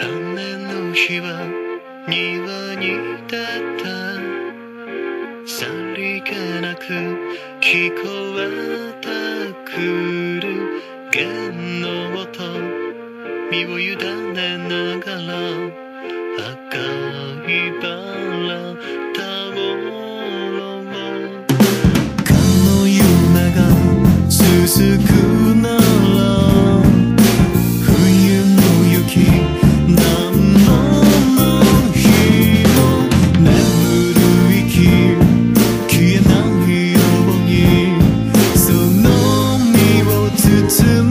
雨の日は庭に立った。さりげなく聞こえてくる弦の音。身を委ね into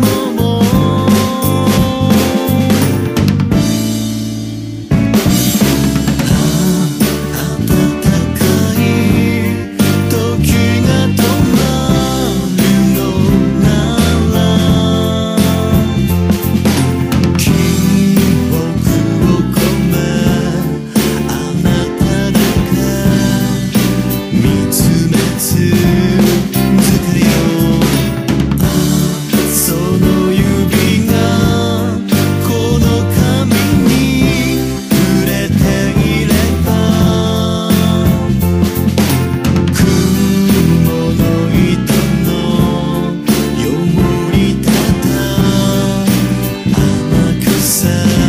listen